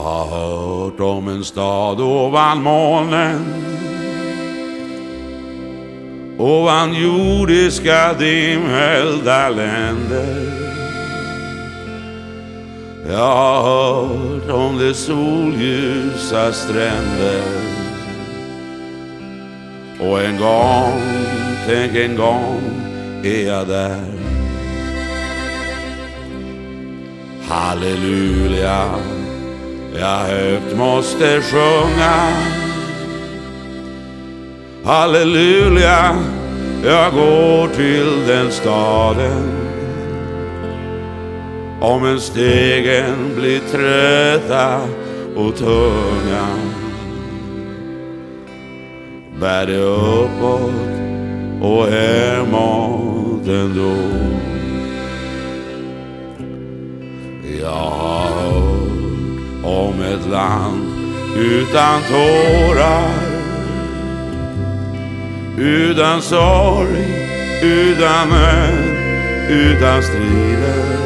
har hört om en stad ovan molnen Ovan jordiska dimhöljda länder. Jag har hört om de solljusa stränder. Och en gång, tänk en gång är jag där. Halleluja, jag högt måste sjunga. Halleluja, jag går till den staden. Om en stegen blir trötta och tunga Bär det uppåt och hemåt ändå Jag har om ett land utan tårar. Utan sorg, utan nöd, utan strider.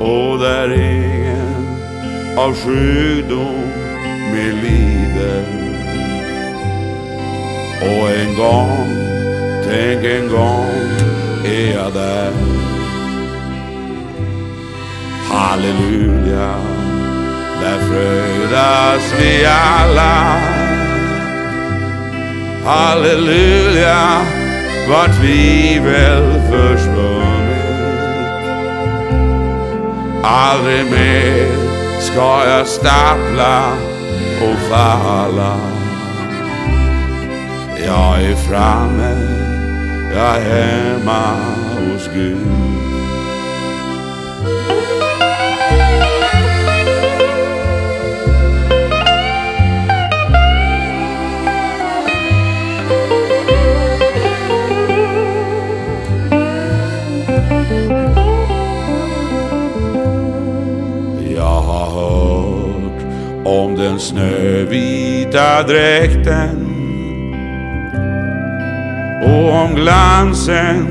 Och där ingen av sjukdom mer lider. Och en gång, tänk en gång är jag där. Halleluja, där fröjdas vi alla. Halleluja, var tvivel försvunnit. Aldrig mer ska jag stappla och falla. Jag är framme, jag är hemma hos Gud. Om den snövita dräkten. Och om glansen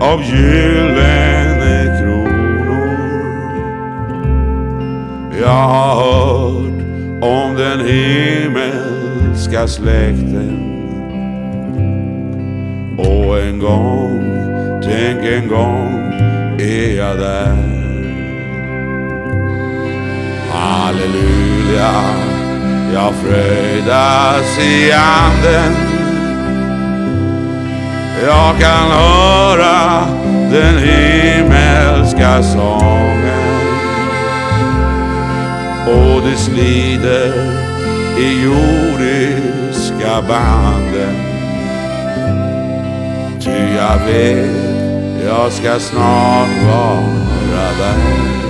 av gyllene kronor. Jag har hört om den himmelska släkten. Och en gång, tänk en gång är jag där. Halleluja, jag fröjdas i anden. Jag kan höra den himmelska sången och det slider i jordiska banden. Ty jag vet, jag ska snart vara där.